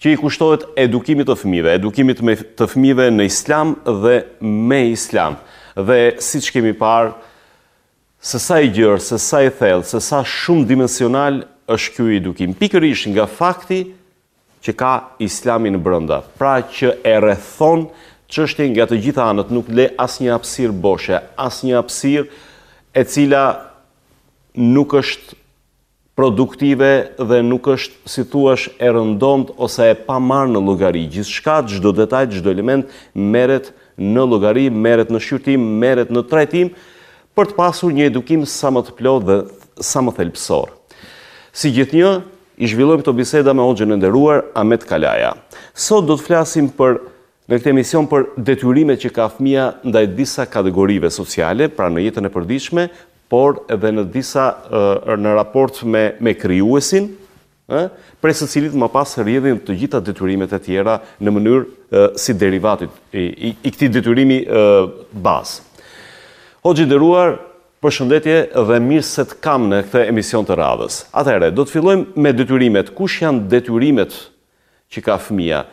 që i kushtohet edukimit të fëmijëve, edukimit të fëmijëve në Islam dhe me Islam. Dhe siç kemi parë se sa i gjerë, se sa i thellë, se sa shumë dimensional është ky edukim. Pikërisht nga fakti që ka Islamin brenda, pra që e rrethon çështjen nga të gjitha anët, nuk le asnjë hapësirë boshe, asnjë hapësirë e cila nuk është produktive dhe nuk është si thuash e rëndomtë ose e pamarrë në llogari. Gjithçka, çdo detaj, çdo element merret në llogari, merret në shqyrtim, merret në trajtim për të pasur një edukim sa më të plotë dhe sa më thelbësor. Si gjithnjë, i zhvillojmë këto biseda me hoxhën e nderuar Ahmet Kalaja. Sot do të flasim për Në këtë emision për detyrimet që ka fëmija ndaj disa kategorive sociale, pra në jetën e përditshme, por edhe në disa në raport me me krijuesin, ë, prej së cilit më pas rrjedhin të gjitha detyrimet e tjera në mënyrë si derivat i i këtij detyrimi bazë. Hoxhë i nderuar, përshëndetje dhe mirë se të kam në këtë emision të radhës. Atëherë, do të fillojmë me detyrimet. Kush janë detyrimet që ka fëmija?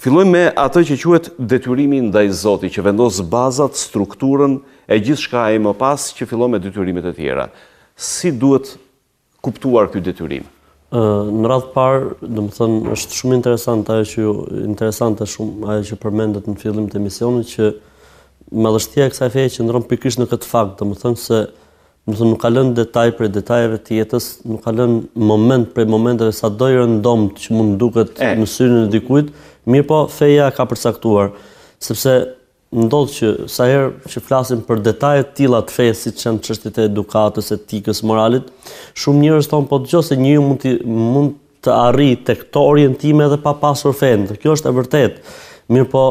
Fillojmë me atë që quhet detyrimi ndaj Zotit që vendos bazat, strukturën e gjithçka e më pas që fillon me detyrimet e tjera. Si duhet kuptuar ky detyrim? Në radhë të parë, domethënë është shumë interesante ajo që, interesante shumë ajo që përmendët në fillim të emisionit që madhështia e kësaj feje qëndron pikërisht në këtë fakt, domethënë se Domethënë nuk ka lënë detaj prej detajeve të jetës, nuk ka lënë moment prej momenteve sado i rëndomtë që mund të duket e. në syrin e dikujt, mirëpo feja ka përcaktuar, sepse ndodh që sa herë që flasim për detaje të tilla të fesë siç janë çështjet e edukatës, etikës, moralit, shumë njerëz thonë po dëgjo se njeriu mund të mund të arrijë tek këto orientime edhe pa pasur fenë. Kjo është e vërtetë. Mirëpo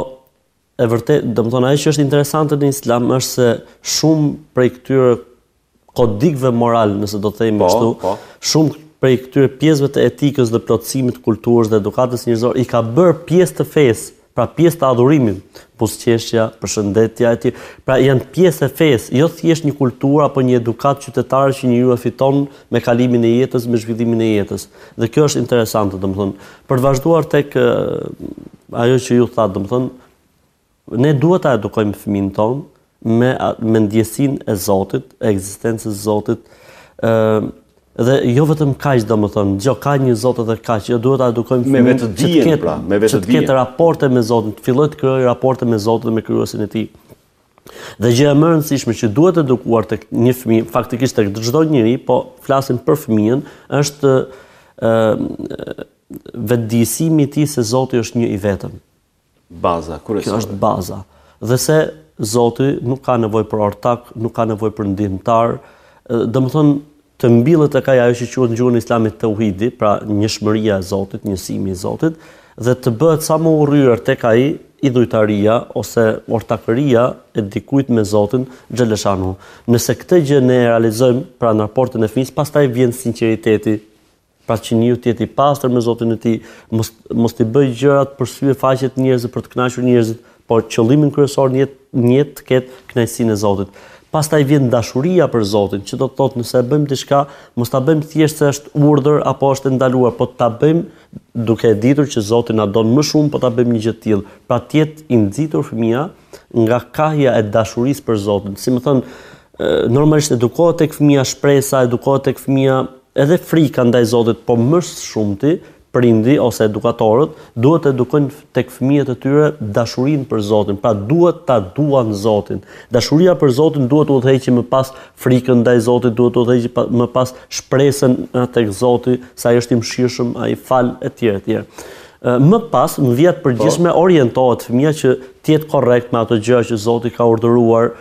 E vërtetë, domethënë ajo që është interesante në Islam është se shumë prej këtyre kodikëve moralë, nëse do të themi po, kështu, po. shumë prej këtyre pjesëve të etikës dhe plotësimit të kulturës dhe edukatës njerëzore i ka bërë pjesë të fesë, pra pjesë të adhurimit, buzëqeshja, përshëndetja etj. Pra janë pjesë e fesë, jo thjesht një kulturë apo një edukatë qytetare që njeriu e fiton me kalimin e jetës, me zhvillimin e jetës. Dhe kjo është interesante, domethënë, për të vazhduar tek Ajo që ju thatë, domethënë ne duhet ta edukojmë fëmijën tonë me me ndjesinë e Zotit, e ekzistencës së Zotit, ë dhe jo vetëm kaq domethënë, jo ka një Zot edhe kaq, jo duhet ta edukojmë fëmijën me vetëdijen, pra, me vetëdijen. Të ketë raporte me Zotin, të fillojë të krijojë raporte me Zotin dhe me krijuesin e tij. Dhe gjëja më e rëndësishme që duhet edukuar tek një fëmijë, faktikisht tek çdo njeri, po flasim për fëmijën, është ë vetëdijësimi i tij se Zoti është një i vetëm. Baza kryesore. Kjo është baza. Dhe se Zoti nuk ka nevojë për ortak, nuk ka nevojë për ndihmëtar, domethënë të mbillet tek ai ajo që quhet në gjuhën e Islamit tauhidi, pra njëshmëria e Zotit, njësimi i Zotit, dhe të bëhet sa më e urryer tek ai idhujtaria ose ortakëria e dikujt me Zotin xheleshanuhu. Nëse këtë gjë ne e realizojmë pra në raportin e fëmijës, pastaj vjen sinqeriteti Pra që njeriu të jetë i pastër me Zotin e tij, mos mos t'i bëjë gjërat për sy e faqe të njerëzve për të kënaqur njerëzit, por qëllimin kryesor në jetë në jetë të ketë kënaqësinë e Zotit. Pastaj vjen dashuria për Zotin, që do të thotë nëse e bëjmë diçka, mos ta bëjmë thjesht se është urdhër apo është e ndaluar, po ta bëjmë duke e ditur që Zoti na don më shumë po ta bëjmë një gjë të tillë. Pra të jetë i nxitur fëmija nga kahja e dashurisë për Zotin. Si më thënë, normalisht edukohet tek fëmija shpresa, edukohet tek fëmija Edhe frika ndaj Zotit por më së shumti, prindi ose edukatorët, duhet të edukojnë tek fëmijët e tyre dashurinë për Zotin, pra duhet ta duan Zotin. Dashuria për Zotin duhet të udhëheqi më pas frikën ndaj Zotit, duhet të udhëheqi më pas shpresën tek Zoti se Ai është i mëshirshëm, Ai fal etj etj. Më pas në vija të përgjithshme orientohet fëmija që të jetë korrekt me ato gjëra që Zoti ka urdhëruar,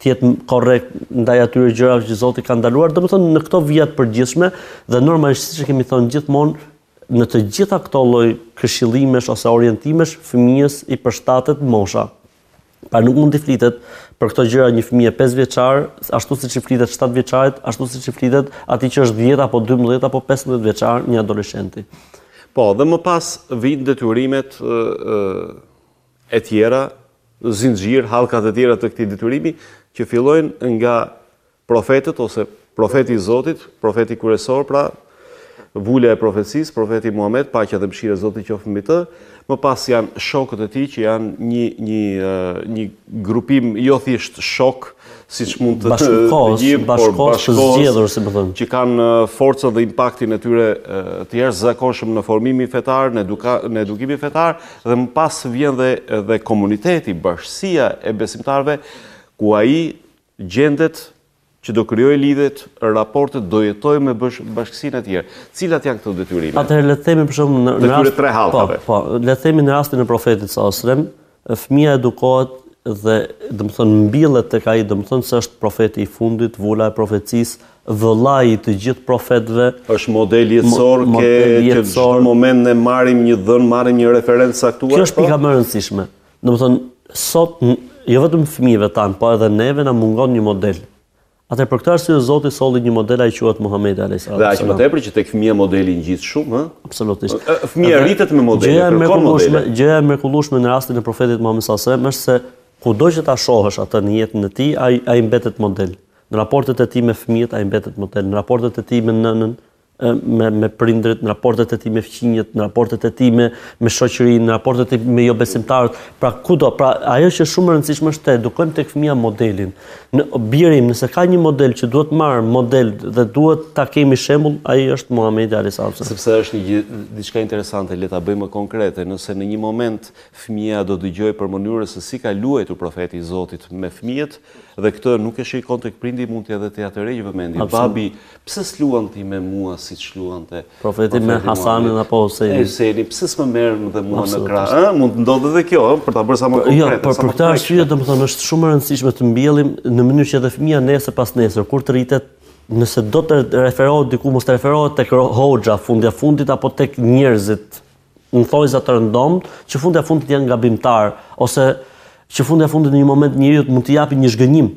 të jetë korrekt ndaj atyre gjërave që Zoti ka ndaluar, domethënë në këto vija të përgjithshme dhe normalisht siç e kemi thënë gjithmonë në të gjitha këto lloj këshillimesh ose orientimesh fëmijës i përshtatet mosha. Pra nuk mund t'i flitet për këto gjëra një fëmije 5 vjeçar, ashtu siç i flitet 7 vjeçarit, ashtu siç i flitet atij që është 10 apo 12 apo 15 vjeçar një adoleshenti. Po, dhe më pas vijnë detyrimet e tjera, zinxhir, hallkat e tjera të këtij detyrimi, që fillojnë nga profetët ose profeti i Zotit, profeti kryesor, pra vula e profecisë, profeti Muhamed, paqja dhe mëshira e Zotit qoftë mbi të, më pas janë shokët e tij që janë një një një grupim jo thjesht shokë, siç mund të të gjithë bashkëkohës të zgjedhur, si më thënë, që kanë forcat dhe impaktin e tyre të jashtëzakonshëm në formimin fetar, në, eduka, në edukimin fetar, dhe më pas vjen dhe, dhe komuniteti, bashkësia e besimtarëve, ku ai gjendet që do krijojë lidhjet, raportet, do jetojë me bashkësinë e tjerë. Cilat janë këto detyrime? Atëherë le të themi për shembull në, në rast të tre hallkave. Po, po, le të themi në rastin e profetit salallahu alejhi selem Fëmija edukohet dhe domethënë mbillet tek ai domethënë se është profeti i fundit, vula e profecisë, vëllai i të gjithë profetëve. Është model jetësor ku në çdo moment ne marrim një të dhënë, marrim një referencë të caktuar. Kjo është pika më e rëndësishme. Domethënë sot jo vetëm fëmijëve tanë, po edhe neve na mungon një model. Atëherë për këtë arsye Zoti solli një model ai quhet Muhamedi alayhis salam. Dhe aq më tepër që tek fëmia modeli ngjit shumë, ë? Absolutisht. Fëmia rritet me modele, gjëja e mrekullueshme, gjëja e mrekullueshme në rastin e profetit Muhamed sallallahu alaihi wasallam është se kudo që ta shohësh atë në jetën e tij, ai ai mbetet model. Në raportet e tij me fëmijët ai mbetet model, në raportet e tij me nënën, me me prindërit, në raportet e tij me fqinjët, në raportet e tij me me shoqërinë, në raportet e tij me jo besimtarët, pra kudo, pra ajo që është shumë e rëndësishme është të edukojmë tek fëmia modelin. Ne, bir im, nëse ka një model që duhet marrë model dhe duhet ta kemi shembull, ai është Muhamedi alayhis salam. Sepse është një gjë diçka interesante, le ta bëjmë më konkrete, nëse në një moment fëmia do dëgjojë për mënyrën se si ka luajtur profeti i Zotit me fëmijët dhe këtë nuk e shikon tek prindi mund edhe t'ia tërheqë vëmendjen. Babi Pse s'luan ti me mua siç luante Profeti me Hasanin apo Husejnin? Husejni, pse s'më merr dhe mua në krah? Ë, mund të ndodhë edhe kjo, ë, për ta bërë sa më po, jo, konkrete. Jo, për, për këtë arsye domethënë është shumë e rëndësishme të mbjellim në mënyrë që edhe fëmia nesër pas nesër kur të rritet nëse do të referohet diku, mos të referohet tek hoxha fundja fundit apo tek njerëzit në thojza të rëndomt, që fundja fundit janë gabimtar ose që fundja fundit në një moment njeriut mund t'i japin një zhgënjim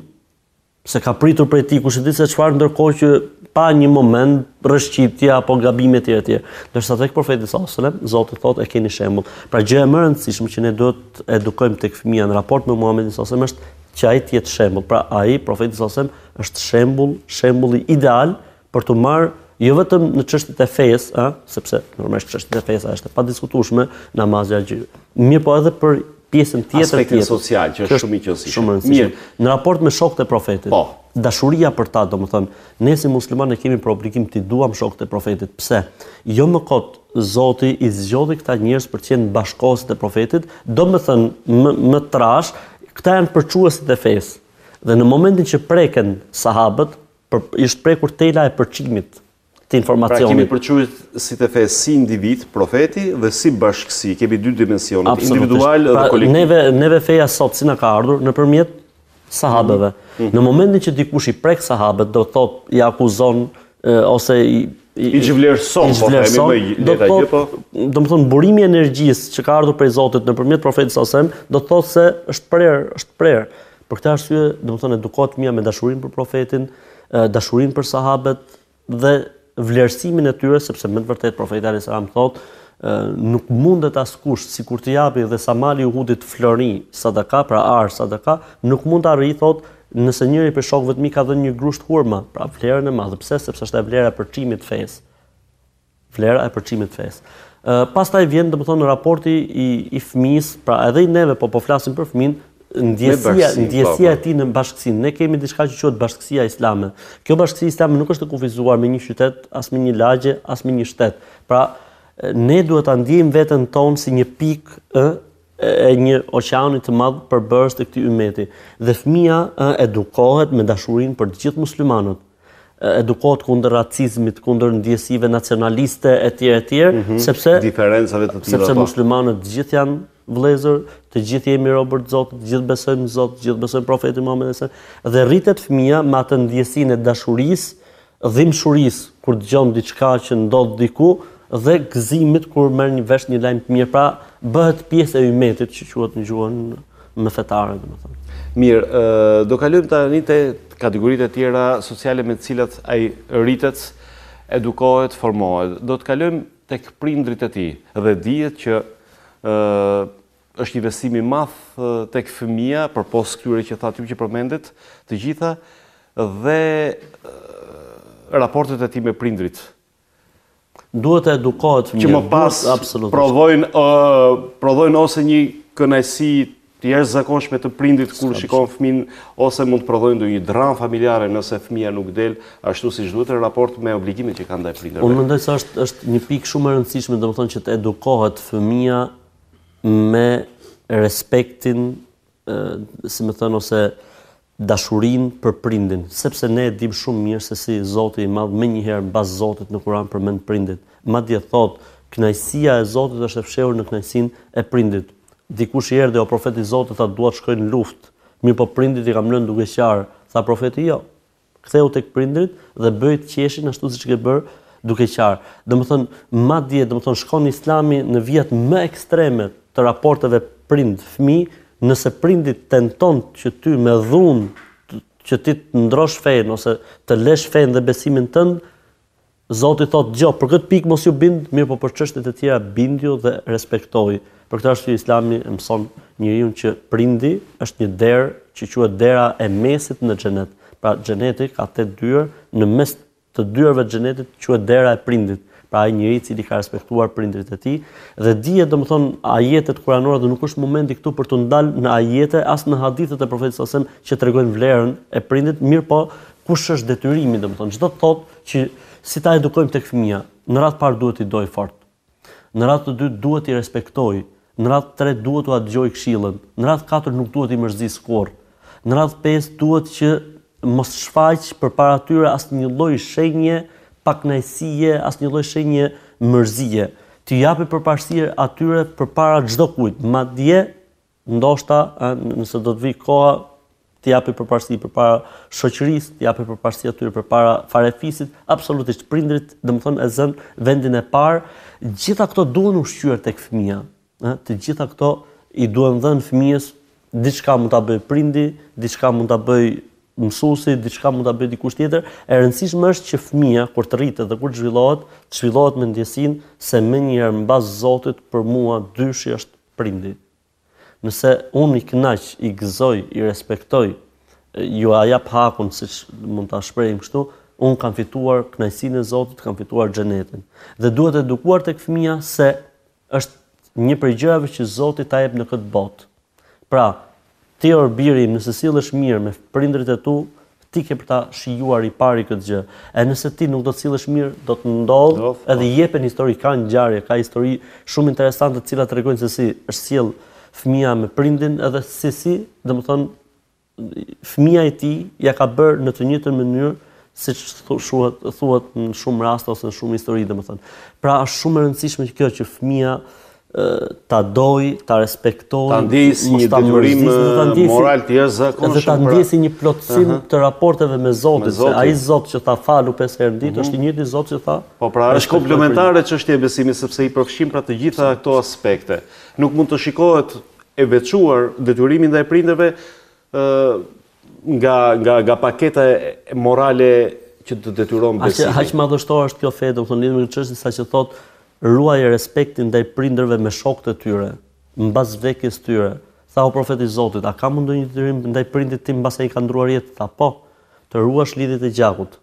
se ka pritur prej tij kush e di se çfarë ndërkohë që pa një moment rrëshqitje apo gabim etj etj. Ndërsa tek profeti sallallahu alajhi wasallam Zoti thotë e keni shembull. Pra gjëja më e rëndësishme që ne duhet të edukojmë tek fëmija në raport me Muhamedin sallallahu alajhi wasallam është që ai të jetë shembull. Pra ai profeti sallallahu alajhi wasallam është shembull, shembulli ideal për t'u marrë jo vetëm në çështjet e fesë, ë, sepse normalisht çështja e fesë është e padiskutueshme, namazi, agjë. Mirëpo edhe për pjesën tjetër të aspektit social që është shumë i rëndësishëm. Shumë i rëndësishëm. Mirë, në raport me shokët e profetit. Po. Dashuria për ta, domethënë, ne si muslimanë kemi për obligim të duam shokët e profetit. Pse? Jo më kot Zoti i zgjodhi këta njerëz për të qenë bashkëkohës të profetit, domethënë më, më trash, këta janë përçuesit e fesë. Dhe në momentin që preken sahabët, Për, është prekur tela e përçimit të informacionit. Pra kemi përçuesit e fesë, si individ, profeti, dhe si bashkësi. Kemi dy dimensionet, individual pra, dhe kolektiv. Neve, neve feja sot si na ka ardhur, nëpërmjet sahabëve. Mm -hmm. Në momentin që dikush i prek sahabët, do të thotë, i akuzon, e, ose i, i, i zhvlerëson, po, do të thotë, po. domethënë, burimi i energjisë që ka ardhur prej Zotit nëpërmjet profetit sasem, do të thotë se është prerë, është prerë. Për këtë arsye, domethënë edukohet fëmija me dashurinë për profetin, dashurinë për sahabët dhe vlerësimin e tyre sepse me të vërtetë profeti alayhis salam thotë nuk mundet askush sikur të japi dhe sa mali i Uhudit flori sadaka pra ar sadaka nuk mund të arrijë thotë nëse njëri prej shokëve të mi ka dhënë një grusht hurma pra vlerën e madhe pse sepse është e vlera e përçimit të fesë Vlera e përçimit të fesë. Ë pastaj vjen domethënë raporti i i fëmisë, pra edhe i neve po po flasim për fëmin, ndjesia ndjesia e tij në bashkësi. Ne kemi diçka që quhet bashkësia islame. Kjo bashkësi islame nuk është e kufizuar me një qytet, as me një lagje, as me një shtet. Pra ne duhet ta ndjejmë veten tonë si një pikë ë e një oqeani të madh përbërës të këtij ummeti. Dhe fëmija ë edukohet me dashurinë për të gjithë muslimanët. edukohet kundër racizmit, kundër ndjesive nacionaliste etj etj, mm -hmm. sepse diferencave të tilla. Sepse po. muslimanët të gjithë janë vëllezër, të gjithë jemi robër të Zotit, të gjithë besojmë Zot, të gjithë besojmë profetin Muhammed sallallahu alaihi wasallam dhe rritet fëmia me atë ndjesinë e dashurisë, dhimbshurisë kur dëgjon diçka që ndodh diku dhe gëzimit kur merr në vesh një lajm të mirë, pra bëhet pjesë e ymetit që quhet në gjuhën fetare, domethënë. Mirë, do kalojmë tani te kategoritë e tjera sociale me të cilat ai rritet, edukohet, formohet. Do të kalojmë tek prindrit e tij, dhe dihet që është investim i madh tek fëmija, përpos këtyre që thatë ju që përmendët, të gjitha, dhe raportet e tij me prindrit, Duhet të edukohet fëmija. Që më pas prodhojnë provojnë ose një kënaqësi të jashtëzakonshme të prindit kur shikon fëmin ose mund të prodhojnë ndonjë dramë familjare nëse fëmija nuk del ashtu siç duhet në raport me obligimet që ka ndaj prindërve. Unë mendoj se është është një pikë shumë e rëndësishme, domethënë që të edukohet fëmija me respektin, si me thënë ose dashurinë për prindin, sepse ne e dimë shumë mirë se si Zoti i Madh menjëherë mbas Zotit në Kur'an përmend prindit. Madje thotë, Kënaqësia e Zotit është e fshehur në kënaqësinë e prindit. Dikush i erdhi, O Profet i Zotit, tha, dua të shkoj në luftë, mirëpo prindit i kam lënë duke qarë. Tha Profeti, Jo. Kthehu tek prindërit dhe bëj të qeshin ashtu siç ke bërë duke qarë. Domethënë, madje, domethënë shkon Islami në vijat më ekstreme të raporteve prind-fëmijë, Nëse prindi tenton që ty me dhunë që ti të ndrosh fenë ose të lesh fenë dhe besimin tënd, Zoti thotë jo, për këtë pikë mos ju bind, mirëpo për çështjet e tjera bindju dhe respektoj. Për këtë arsye Islami e mëson njeriun që prindi është një derë që quhet dera e mesit në xhenet. Pra xheneti ka tetë dyer, në mes të dyerve të xhenetit quhet dera e prindit, pra ai njeri i cili ka respektuar prindërit e tij dhe dihet domthon ajetet kuranore dhe nuk është momenti këtu për t'u ndal në ajete as në hadithet e profetit sallallahu alajhi wasallam që tregojnë vlerën e prindit, mirëpo kush është detyrimi domthon ç'do të thotë që si ta edukojmë tek fëmia, në radhë të parë duhet t'i dojë fort. Në radhë të dytë duhet t'i respektojë, në radhë të tretë duhet t'ua dëgjojë këshillën, në radhë katër nuk duhet t'i mërzisë kurrë, në radhë pesë duhet që mos shfaqë përpara tyre asnjë lloj shenje pakënaqësie, asnjë lloj shenje mërzie. T'i japë përparësi atyre përpara çdo kujt, madje Ndoshta nëse do të vijë koha, t'i japi përparësi përpara shoqërisë, t'i japi përparësi atyre përpara farefisit, absolutisht prindrit, domethënë e zënë vendin e parë, gjitha këto duhen ushqyer tek fëmija, ë, të gjitha këto i duhen dhënë fëmijës, diçka mund ta bëjë prindi, diçka mund ta bëjë mësuesi, diçka mund ta bëjë dikush tjetër, e rëndësishme është që fëmija kur të rritet dhe kur të zhvillohet, të zhvillohet me ndjesinë se menjëherë mbas Zotit për mua i dyti është prindi. Nëse unë i kënaq, i gëzoj, i respektoj, ua jap hakun, siç mund ta shprehim kështu, unë kam fituar kënaqësinë e Zotit, kam fituar xhenetin. Dhe duhet edukuar tek fëmija se është një prej gjërave që Zoti ta jep në këtë botë. Pra, Ti or bir nëse sillesh mirë me prindërit e tu ti ke për ta shijuar i pari këtë gjë e nëse ti nuk do të sillesh mirë do të ndodh edhe jepen histori ka ngjarje ka histori shumë interesante të cilat tregojnë se si është sjell fëmija me prindin edhe se si domethënë fëmija i tij ja ka bërë në të njëjtën mënyrë siç thuhet thuhet në shumë raste ose në shumë histori domethënë pra është shumë e rëndësishme kjo që fëmija ta doj, ta respektoj, ta ndjej si një detyrim moral të jashtëzakonshëm. Edhe ta ndjej si një plotësim të raporteve me Zotin, se ai Zot që tha falu pesë herë në ditë është i njëjti Zot që tha. Po pra, është komplementare çështja e besimit sepse i përfshin pra të gjitha këto aspekte. Nuk mund të shikohet e veçuar detyrimi ndaj prindërve nga nga nga paketa morale që të detyron besimi. Aq aq madhështore është kjo fe, domethënë lidhur me këtë çështje saqë thotë ruaje respektin ndaj prindërve me shokët e tyre, mbas vdekjes tyre. Tha o profet i Zotit, a ka më ndonjë detyrim ndaj prindit tim mbasi ai ka ndruar jetë? Tha po, të ruash lidhjet e gjakut.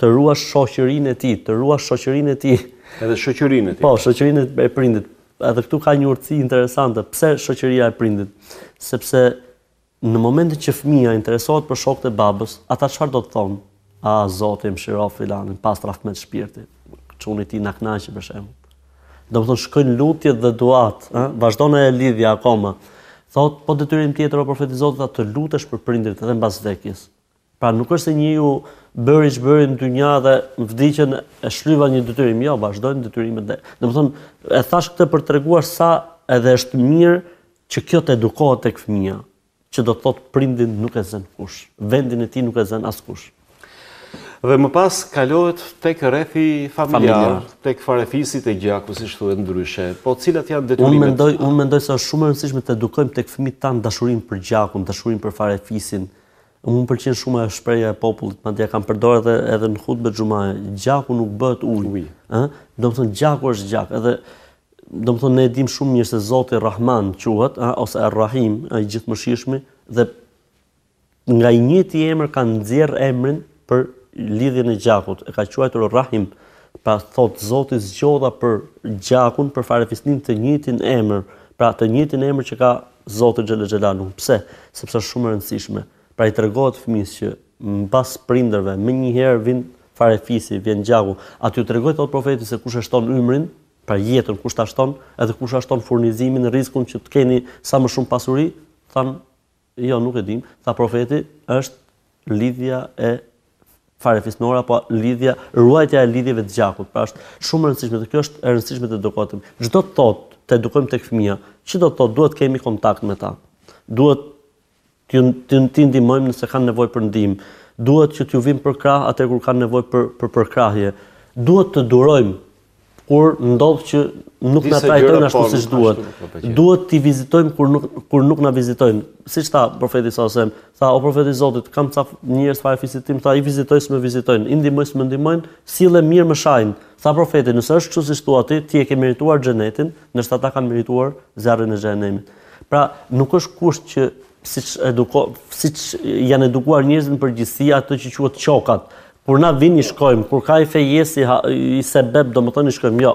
Të ruash shoqërinë e tij, të ruash shoqërinë e tij. Edhe shoqërinë e tij. Po, shoqërinë e prindit. Edhe këtu ka një urtësi interesante. Pse shoqëria e prindit? Sepse në momentin që fëmija interesohet për shokët e babës, ata çfarë do të thonë? A, Zoti e mëshiroftë filanin, pastë rahmet shpirti. Çuni i tij na knaqi, për shembull. Domethënë, shkojnë lutjet dhe duat, eh? vazhdon ajo lidhja akoma. Thot, po detyrim tjetër o profet i Zotit, të lutesh për prindrit edhe mbas vdekjes. Pra nuk është se njeriu bëri ç'bëri në dynja dhe vdiqën, e shlyva një detyrim. Jo, vazhdojnë detyrimet dhe. Domethënë, e thash këtë për t'treguar sa edhe është mirë që kjo të edukohet tek fëmija, që do të thotë prindin nuk e zën kush, vendin e tij nuk e zën askush. Dhe më pas kalohet tek rrethi familjar, familjar. tek farefisi, te gjaku, si thuhet ndryshe. Po cilat janë detyrimet? Unë mendoj, unë mendoj se është shumë e rëndësishme të edukojmë tek fëmijët tanë dashurinë për gjakun, dashurinë për farefisin, Mua më pëlqen shumë ajo shprehja e popullit, madje e kam përdorë edhe edhe në hutbe të xhumaje, gjaku nuk bëhet ujë, ë? Domethënë gjaku është gjak, edhe domethënë ne e dimë shumë mirë se Zoti Rahman quhet, ë, ose Ar-Rahim, a i Gjithëmëshirshmi dhe nga i njëjti emër kanë nxjerr emrin për lidhjen e gjakut, e ka quajtur Rahim, pra thotë Zoti zgjodha për gjakun për farefisnin të njëjtin emër, pra të njëjtin emër që ka Zoti xhel-le xhelaluhu. Pse? Sepse është shumë e rëndësishme. Pra i tregohet fëmis që mbas prindërve menjëherë vin farefisi, vjen gjaku. A t'ju tregoj thotë profeti se kush e shton ymrin, pra jetën kush ta shton, edhe kush ta shton furnizimin, rrizkun që të keni sa më shumë pasuri, thanë Jo, nuk e dimë, tha Profeti, është lidhja farefisnore apo lidhja, ruajtja e lidhjeve të gjakut. Pra është shumë e rëndësishme dhe kjo është e rëndësishme ta edukojmë. Ç'do të thotë të edukojmë tek fëmia, që do të thotë duhet të kemi kontakt me ta. Duhet të të t'i ndihmojmë nëse kanë nevojë për ndihmë. Duhet që t'ju vim përkrah atëherë kur kanë nevojë për për përkrahje. Duhet të durojmë kur ndodh që nuk na trajtojnë ashtu siç duhet. Duhet t'i vizitojmë kur nuk kur nuk na vizitojnë. Siç tha profeti a.s., tha o profeti i Zotit, kam ca njerëz farefis timin, tha i vizitoj s'më vizitojnë, i ndihmoj s'më ndihmojnë, sillem mirë më shajnë. Tha profeti, nëse është kështu siç thua ti, ti e ke merituar xhenetin, ndërsa ata kanë merituar zjarrin e xhehenemit. Pra, nuk është kusht që siç eduko, siç janë edukuar njerëzit në përgjithësi atë që quhet çoka, Kur na vijnë i shkojmë, kur ka i fejesë a, i sebeb, domethënë i shkojmë, jo.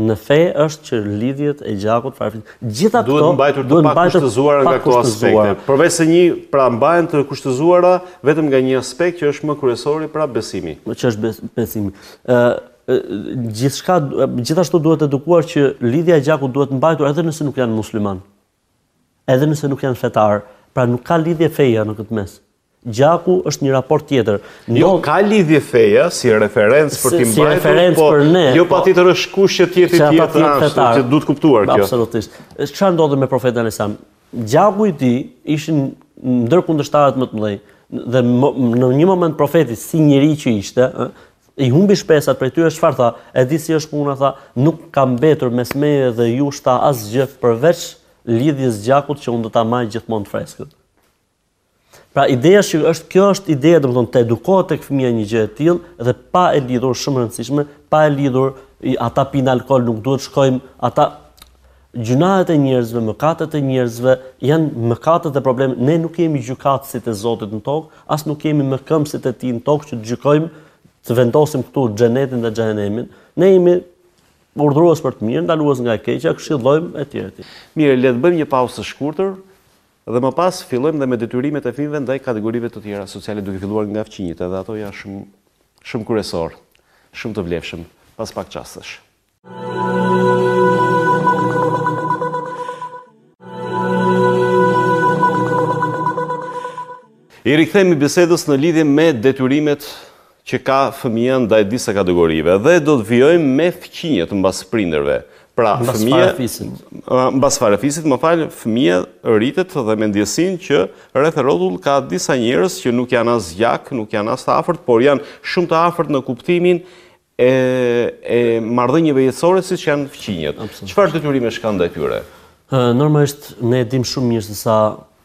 Në fe është që lidhjet e gjakut farefisit. Gjitha këto duhet mbajtur të pakushtëzuara nga këto aspekte. Përveçse një, pra mbahen të kushtëzuara vetëm nga një aspekt që është më kryesori, pra besimi. Që është besimi. Ë gjithçka gjithashtu duhet edukuar që lidhja e gjakut duhet mbajtur edhe nëse nuk janë musliman. Edhe nëse nuk janë fetar, pra nuk ka lidhje feja në këtë mes. Gjaku është një raport tjetër. Jo, ka lidhje feja si referencë për të mbajtur, po jo patjetër është kusht që të jetë i, të jetë ashtu, që duhet kuptuar kjo. Absolutisht. Ça ndodhi me profetin alejhi selam? Gjaku i tij ishin ndër kundërshtarët më të mëdhej, dhe në një moment profeti si njeri që ishte, i humbi shpresat prej tyre çfarë tha, e di si është puna tha, nuk ka mbetur mes meje dhe jush tha asgjë përveç lidhjes së gjakut që unë do ta maj gjithmonë të freskët. Pra ideja që është kjo është ideja domethënë të edukohet tek fëmija një gjë e tillë dhe pa e lidhur shumë e rëndësishme, pa e lidhur ata pinë alkool nuk duhet t'shkojmë, ato gjynahet e njerëzve, mëkatet e njerëzve janë mëkatet e problem. Ne nuk jemi gjykatësit e Zotit në tokë, as nuk jemi mëkëmbësit e tij në tokë që të gjykojmë, të vendosim këtu xhenetin dhe xhenemin. Ne jemi urdhërues për të mirë, ndalues nga e keqja, këshillojmë etj etj. Mirë, le të bëjmë një pauzë të shkurtër, Dhe më pas fillojmë dhe me detyrimet e fëmijëve ndaj kategorive të tjera sociale duke filluar nga fqinjët edhe ato janë shumë shumë kryesore, shumë të vlefshme pas pak çastesh. I rikthemi bisedës në lidhje me detyrimet që ka fëmija ndaj disa kategorive dhe do të vijojmë me fqinjët mbas prindërve. Pra, mbas fëmija, farefisit. Mbas farefisit, më fal, fëmija rritet dhe me ndjesinë që rreth e rrotull ka disa njerëz që nuk janë as gjak, nuk janë as të afërt, por janë shumë të afërt në kuptimin e e marrëdhënieve jetësore siç janë fqinjët. Çfarë detyrimesh ka ndaj tyre? Normalisht ne e dimë shumë mirë se sa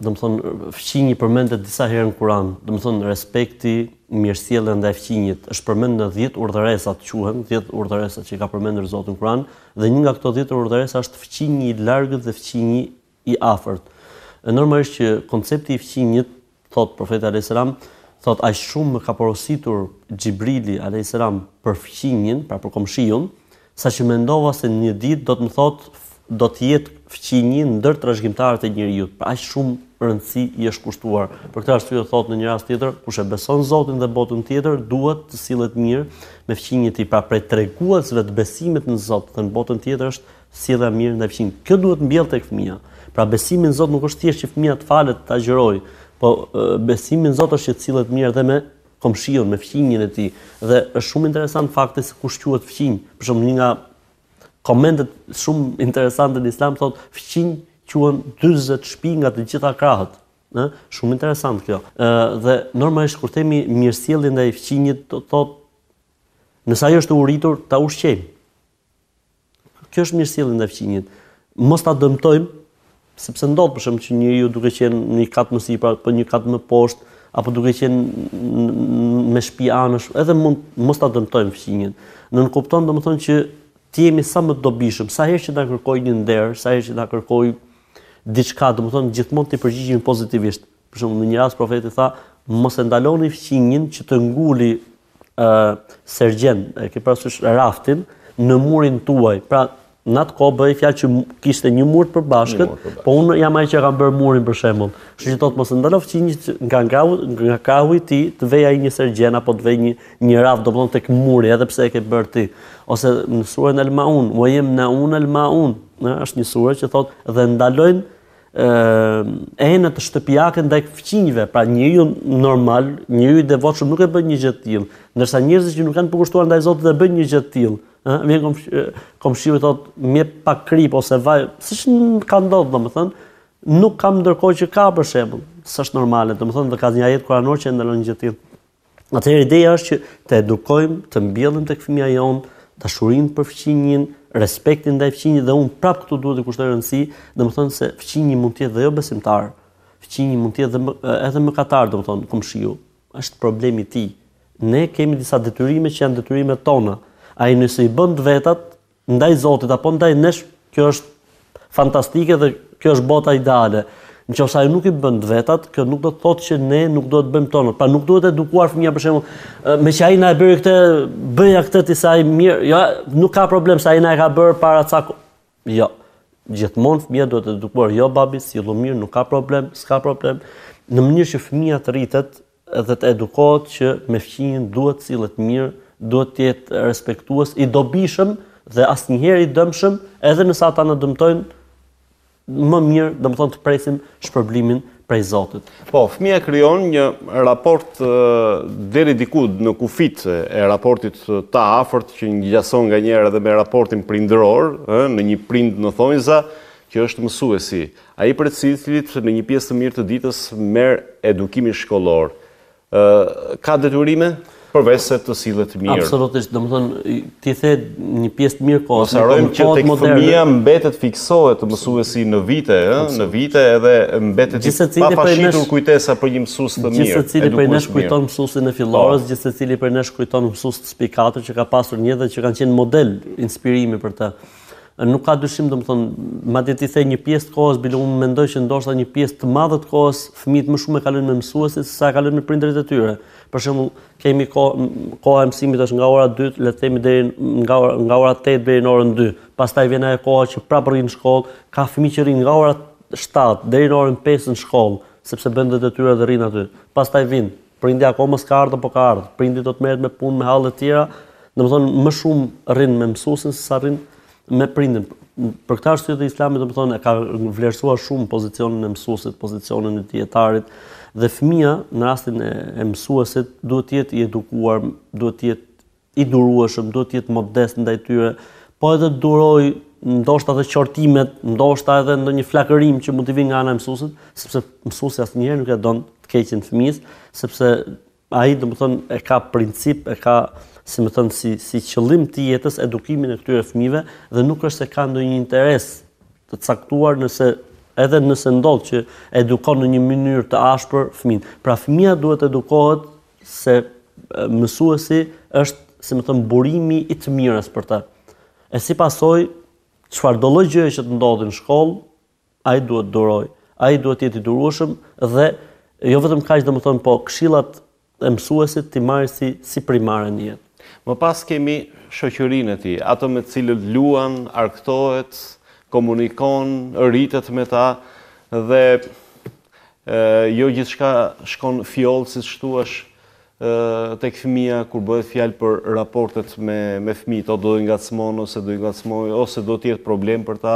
Domethënë, fqinji përmendet disa herë në Kur'an. Domethënë, respekti, mirësjellja ndaj fqinjit është përmendur në 10 urdhëresat, quhen 10 urdhëresat që ka përmendur Zoti në Kur'an, dhe një nga këto 10 urdhëresa është fqinji i largët dhe fqinji i afërt. E normalisht që koncepti i fqinjit, thotë profeti alejhi selam, thotë aq shumë më ka porositur Xhibrili alejhi selam për fqinjin, pra për komshiun, Saqë mendova se një ditë do të më thotë do të jetë fqinji ndër trashëgimtarët e njeriut, pra aq shumë rëndësi i është kushtuar. Për këtë arsye thotë në një rast tjetër, kush e beson Zotin dhe botën tjetër, duhet të sillet mirë me fqinjin e tij. Pra prej treguesve të besimit në Zot dhe në botën tjetër është sjellja mirë ndaj fqinjit. Kjo duhet mbjell tek fëmija. Pra besimi në Zot nuk është thjesht që fëmija të falet, të agjërojë, po besimi në Zot është që të sillet mirë dhe me komshiun me fqinjin e tij dhe është shumë interesant fakti se kush quhet fqinj. Për shembull një nga komentet shumë interesante në Islam thotë fqinj quhen 40 shtëpi nga të gjitha krahët. Ë, shumë interesant kjo. Ë dhe normalisht kur themi mirësjellje ndaj fqinjit do të thotë nëse ai është i uritur ta ushqejmë. Kjo është mirësjellje ndaj fqinjit. Mos ta dëmtojmë, sepse ndodh për shembull që njeriu duke qenë në një kat më sipër apo një kat më poshtë, apo duke qenë me shtëpi anësh, edhe mund mos ta dëmtojmë fqinjin. Nënkupton domethënë që të jemi sa më të dobishëm, sa herë që të na kërkojë një nder, sa herë që të na kërkojë diçka, domethënë gjithmonë t'i përgjigjemi pozitivisht. Për shembull, në një rast profeti tha, mos e ndaloni fqinjin që të nguli ë uh, sergjen, e ke parasysh raftin në murin tuaj. Pra, në atë kohë bëhej fjalë që kishte një mur të përbashkët, po unë jam ai që kam bërë murin për shembull. Kështu që thotë mos e ndalo fqinjin nga nga nga krahu i tij të vej ai një sergjen apo të vej një një raft domthon tek muri edhe pse e ke bërë ti. Ose në surën Al-Maun, "Wa yamnaun al-maun", është një sure që thotë dhe ndalojnë enët shtëpiake ndaj fqinjve, pra njeriu normal, njeriu i devotshëm nuk e bën një gjë të tillë, ndërsa njerëzit që nuk janë përkushtuar ndaj Zotit e bëjnë një gjë të tillë, ë, vjen kom komshiu i thotë, "Më jep pak krip ose vaj", siç ka ndodhur domethënë, nuk kam ndërkohë që ka për shembull, s'është normale, domethënë dhe ka një ajet kuranor që e ndalon një gjë të tillë. Atëherë ideja është që të edukojmë, të mbjellim tek fëmija jonë dashurinë për fqinjin, respektin ndaj fqinjit dhe unë prapë këtu duhet t'i kushtoj rëndësi, domethënë se fqinji mund të jetë dhe jo besimtar. Fqinji mund të jetë dhe më, edhe mëkatar, domethënë komshiu. Është problemi i tij. Ne kemi disa detyrime që janë detyrimet tona. Ai nëse i bën të vetat, Ndaj Zotit apo ndaj nesh, kjo është fantastike dhe kjo është bota ideale. Në qoftë se ai nuk i bën të vetat, kjo nuk do të thotë që ne nuk do të bëjmë tonat. Pra nuk duhet edukuar fëmija për shembull, meqë ai na e bëri këtë, bëja këtë të saj mirë, jo, nuk ka problem se ai na e ka bërë para cako. Jo, gjithmonë fëmija duhet edukuar, jo, babi, sillu mirë, nuk ka problem, s'ka problem. Në mënyrë që fëmija të rritet, dhe të edukohet që me fqinjin duhet të sillet mirë, duhet të jetë respektues, i dobishëm dhe asnjëherë i dëmshëm, edhe nëse ata na dëmtojnë, më mirë, domethënë të presim shpërblimin prej Zotit. Po, fëmija krijon një raport deri diku në kufijtë e raportit të afërt që ngjason nganjëherë edhe me raportin prindëror, ë, me një prind në thonjza që është mësuesi. Ai prej të cilit në një pjesë të mirë të ditës merr edukimin shkollor, ka detyrime përveç se të sillet mirë. Absolutisht, domethënë ti the një pjesë të mirë të kohës. Mos harrojmë që tek fëmija mbetet fiksohet mësuesi në vite, ë, në vite edhe mbetet i pafashitur kujtesa për një mësues të mirë. Gjithsecili prej nesh kujton mësuesin e fillores, gjithsecili prej nesh kujton mësues të spikatur që ka pasur në jetë dhe që kanë qenë model inspirimi për të. Nuk ka dyshim, domethënë, madje ti the një pjesë të kohës, bile unë mendoj që ndoshta një pjesë të madhe të kohës fëmijët më shumë e kalojnë me mësuesit se sa e kalojnë me prindërit e tyre. Për shembull, kemi kohë koha e mësimit është nga ora 2, le të themi deri nga ora, nga ora 8 deri në orën 2. Pastaj vjen ajo koha që prapë rrin në shkollë, ka fëmijë që rrin nga ora 7 deri në orën 5 në shkollë, sepse bëjnë dhe detyrat dhe rrin aty. Pastaj vin Prindi akoma s'ka ardhur apo ka ardhur? Prindi do të merret me punë, me halle të tjera, domethënë më shumë rrin me mësuesin se sa rrin me prindin. Për këtë arsye dhe Islami domethënë e ka vlerësuar shumë pozicionin e mësuesit, pozicionin e dietarit dhe fëmija në rastin e, e mësuesit duhet të jetë i edukuar, duhet të jetë i durueshëm, duhet të jetë modest ndaj tyre, po edhe të durojë ndoshta edhe qortimet, ndoshta edhe ndonjë flakërim që mund t'i vijë nga ana e mësuesit, sepse mësuesi asnjëherë nuk e don të keqen fëmijës, sepse ai domethënë e ka princip, e ka si me thënë, si, si qëllim të jetës edukimin e këtyre fëmijëve dhe nuk është se ka ndonjë interes të caktuar nëse edhe nëse ndodh që edukon në një mënyrë të ashpër fëmijën. Pra fëmija duhet të edukohet se mësuesi është, si me thënë, burimi i të mirës për të. E si pasojë, çfarëdolloj gjëje që të ndodhë në shkollë, ai duhet të durojë, ai duhet të jetë i durueshëm dhe jo vetëm kaq domethënë, po këshilat e mësuesit t'i marrë si, si primare në jetë. Më pas kemi shoqërinë e tij, ato me të cilët luan, argëtohet, komunikon, rritet me ta dhe E jo gjithçka shkon fjollë siç thuash tek fëmija kur bëhet fjalë për raportet me me fëmijët o do i ngacmon ose do i ngacmojë ose do të jetë problem për ta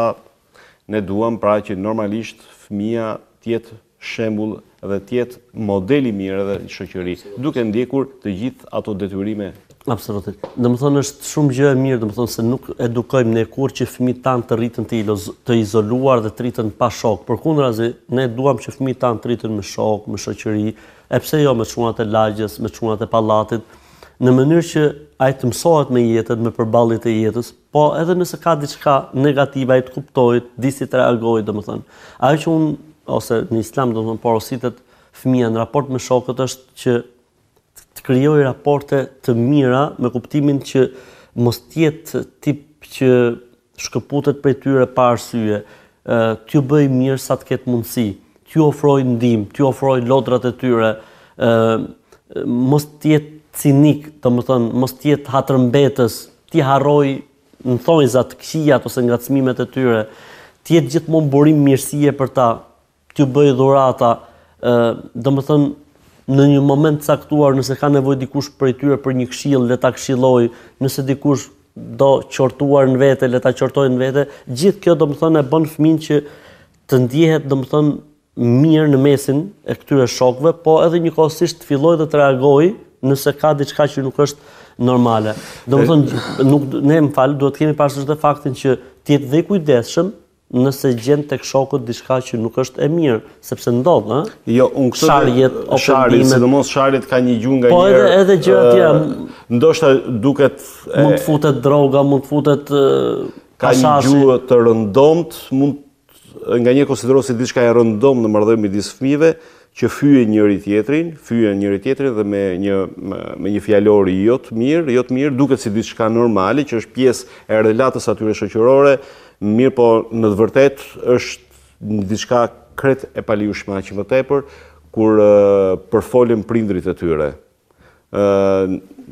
ne duam pra që normalisht fëmija të jetë shembull dhe të jetë model i mirë edhe në shoqëri duke ndjekur të gjithë ato detyrime Absolutisht. Domethënë është shumë gjë e mirë, domethënë se nuk edukojmë ne kurrë që fëmijët tanë të rriten të, iloz, të izoluar dhe të rriten pa shokë. Përkundrazi, ne duam që fëmijët tanë të rriten me shokë, me shoqëri, e pse jo me çunat e lagjes, me çunat e pallatit, në mënyrë që ai të mësohet me jetën, me përballjet e jetës, po edhe nëse ka diçka negative, ai të kuptojë, di si të reagojë, domethënë. Ajo që unë, ose në islam, domethënë, porositet fëmija në raport me shokët është që të krijojë raporte të mira me kuptimin që mos të jetë tip që shkëputet prej tyre pa arsye, t'ju bëjë mirë sa të ketë mundësi, t'ju ofrojë ndihmë, t'ju ofrojë lodrat e tyre, mos të jetë cinik, domethënë mos të jetë hatërmbetës, t'i harrojë në thonjza të këqijat ose ngacmimet e tyre, të jetë gjithmonë burim mirësie për ta. t'ju bëjë dhurata, ë, domethënë në një moment të caktuar nëse ka nevojë dikush prej tyre për një këshillë, le ta këshillojë, nëse dikush do qortuar më vete, le ta qortojë më vete, gjithë kjo domethënë e bën fëmijën që të ndjehet domethënë mirë në mesin e këtyre shokëve, po edhe njëkohësisht të fillojë dhe të reagojë nëse ka diçka që nuk është normale. Domethënë nuk ne më fal, duhet të kemi parasysh dhe faktin që të jetë dhe i kujdesshëm nëse gjen tek shokët diçka që nuk është e mirë, sepse ndodh, ë? Jo, unë këtë sharjet, sharjet, sidomos sharjet ka një gjuhë nganjëherë. Po edhe edhe gjëra të tjera. Ndoshta duket e... mund të futet droga, mund të futet ka një gjuhë të rëndomtë, mund nga një konsiderohet si diçka e rëndomtë në marrëdhënie midis fëmijëve, që fyejnë njëri-tjetrin, fyejnë njëri-tjetrin dhe me një me një fjalor jo të mirë, jo të mirë, duket si diçka normale që është pjesë e relatës së tyre shoqërore, mirëpo në të vërtetë është diçka krejt e papëlqyeshme aq më tepër kur përfolën prindërit e tyre.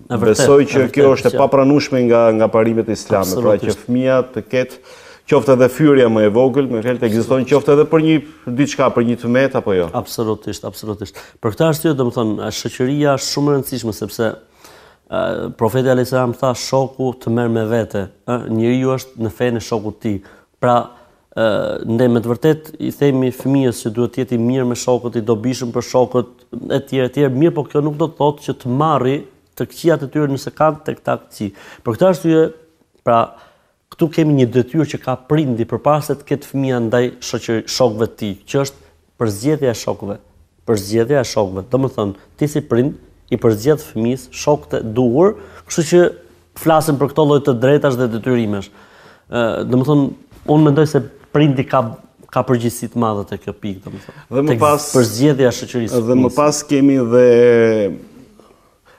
Besoj që kjo është e papranueshme nga, nga parimet islame, pra që fëmija të ketë qoftë edhe fyerja më e vogël, me fjalë të ekzistojë qoftë edhe për një diçka, për një të metë apo jo. Absolutisht, absolutisht. Për këtë arsye, domethënë, shoqëria është shumë e rëndësishme sepse profeti alejhi selam tha shoku të merr me vete, ë, njeriu është në fenë e shokut të tij. Pra, Ne me të vërtetë i themi fëmijës që duhet të jetë i mirë me shokët, i dobishëm për shokët etj etj, mirëpo kjo nuk do të thotë që të marri të këqijat e tyre nëse kanë të këqija. Për këtë arsye, pra këtu kemi një detyrë që ka prindi përpara se të ketë fëmija ndaj shoqë shokëve të tij, që është Përzgjedhja e shokëve Përzgjedhja e shokëve, domethënë, ti si prind i përzgjedh fëmijës shokët e duhur, kështu që flasim për këto lloj të drejtash dhe detyrimesh. Ë, domethënë, unë mendoj se prindi ka ka përgjegjësi të madhe te kjo pikë, domethënë. Dhe më pas përzgjedhja e shoqërisë. Dhe më pas kemi dhe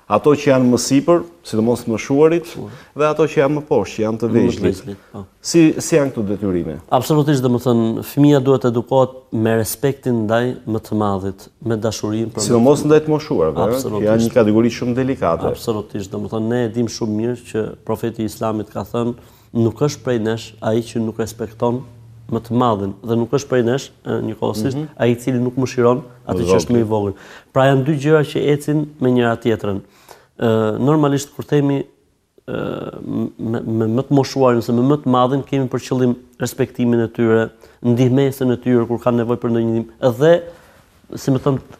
Ato që janë më sipër, sidomos të moshuarit, dhe ato që janë më poshtë, që janë të vegjlit. Po. Si si janë këto detyrime? Absolutisht, domethënë, fëmija duhet të edukohet me respektin ndaj më të madhit, me dashurinë për. Sidomos ndaj të moshuarve, që janë një kategori shumë delikate. Absolutisht, domethënë ne e dimë shumë mirë që profeti i Islamit ka thënë Nuk është prej nesh ai që nuk respekton më të madhin dhe nuk është prej nesh njëkohësisht mm -hmm. ai i cili nuk mëshiron atë që është më i vogël. Pra janë dy gjëra që ecin me njëra-tjetrën. Ë normalisht kur themi ë me, me më të moshuarin ose me më të madhin kemi për qëllim respektimin e tyre, ndihmesën e tyre kur kanë nevojë për ndonjë ndihmë dhe si me thënë,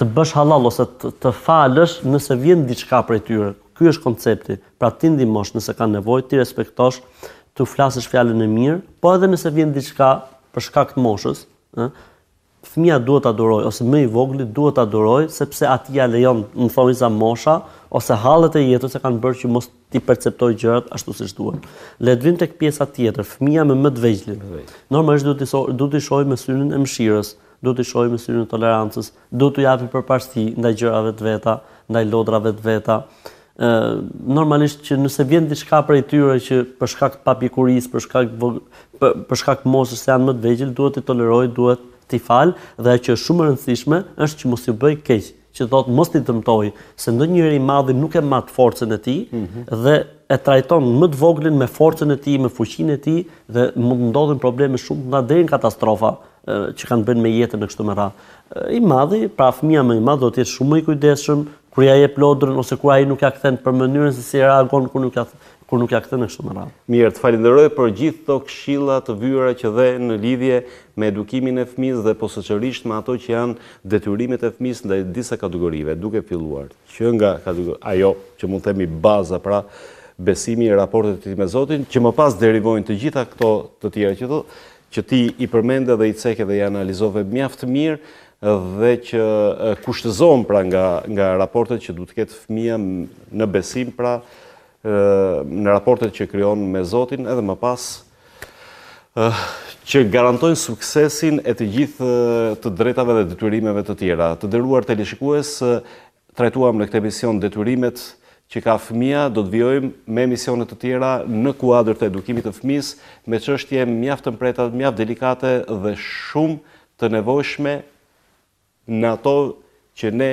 të bësh hallall ose të, të falësh nëse vjen diçka prej tyre. Ky është koncepti. Pra t'i ndihmosh nëse kanë nevojë, t'i respektosh, t'u flasësh fjalën e mirë, po edhe nëse vjen diçka për shkak të moshës, ë, fëmija duhet ta durojë ose më i vogli duhet ta durojë sepse atij ia lejon, me thënë sa mosha ose hallet e jetës e kanë bërë që mos t'i perceptojë gjërat ashtu siç duhet. Le të vijmë tek pjesa tjetër, fëmija me më të vegjlin. Normalisht duhet t'i duhet t'i shohi me syrin e mëshirës, duhet t'i shohi me syrin e tolerancës, duhet t'u japi përparësi ndaj gjërave të veta, ndaj lodrave të veta. Ë normalisht që nëse vjen diçka prej tyre që për shkak të papjekurisë, për shkak për, për shkak moshës se janë më të vegjël, duhet t'i tolerojë, duhet t'i falë dhe ajo që është shumë e rëndësishme është që mos ju bëjë keq. që do të thotë mos t'i dëmtojë, se ndonjëherë i madhi nuk e mat forcën e tij dhe e trajton më të voglin me forcën e tij, me fuqinë e tij dhe mund të ndodhin probleme shumë të mëdha deri në katastrofa që kanë të bëjnë me jetën e kështu me radhë. I madhi, pra fëmija më i madh duhet të jetë shumë më i kujdesshëm kur ia jep lodrën ose kur ai nuk ia kthen për mënyrën se si reagon kur nuk ia kur nuk ja kthen e kështu me radhë. Mirë, të falenderoj për gjithë këto këshilla të vyera që dhe në lidhje me edukimin e fëmisë dhe posaçërisht me ato që janë detyrimet e fëmisë ndaj disa kategorive, duke filluar që nga ajo që mund të themi baza, pra besimi, raportet e tij me Zotin, që më pas derivojnë të gjitha këto të tjera që do, që ti i përmende dhe i ceke dhe i analizove mjaft mirë dhe që kushtëzohen pra nga nga raportet që duhet të ketë fëmia në besim pra në raportet që krijon me Zotin edhe më pas, që garantojnë suksesin e të gjithë të drejtave dhe detyrimeve të tjera. Të nderuar teleshikues, trajtuam në këtë emision detyrimet që ka fëmija, do të vijojmë me emisione të tjera në kuadër të edukimit të fëmisë, me çështje mjaft të mprehta, mjaft delikate dhe shumë të nevojshme në ato që ne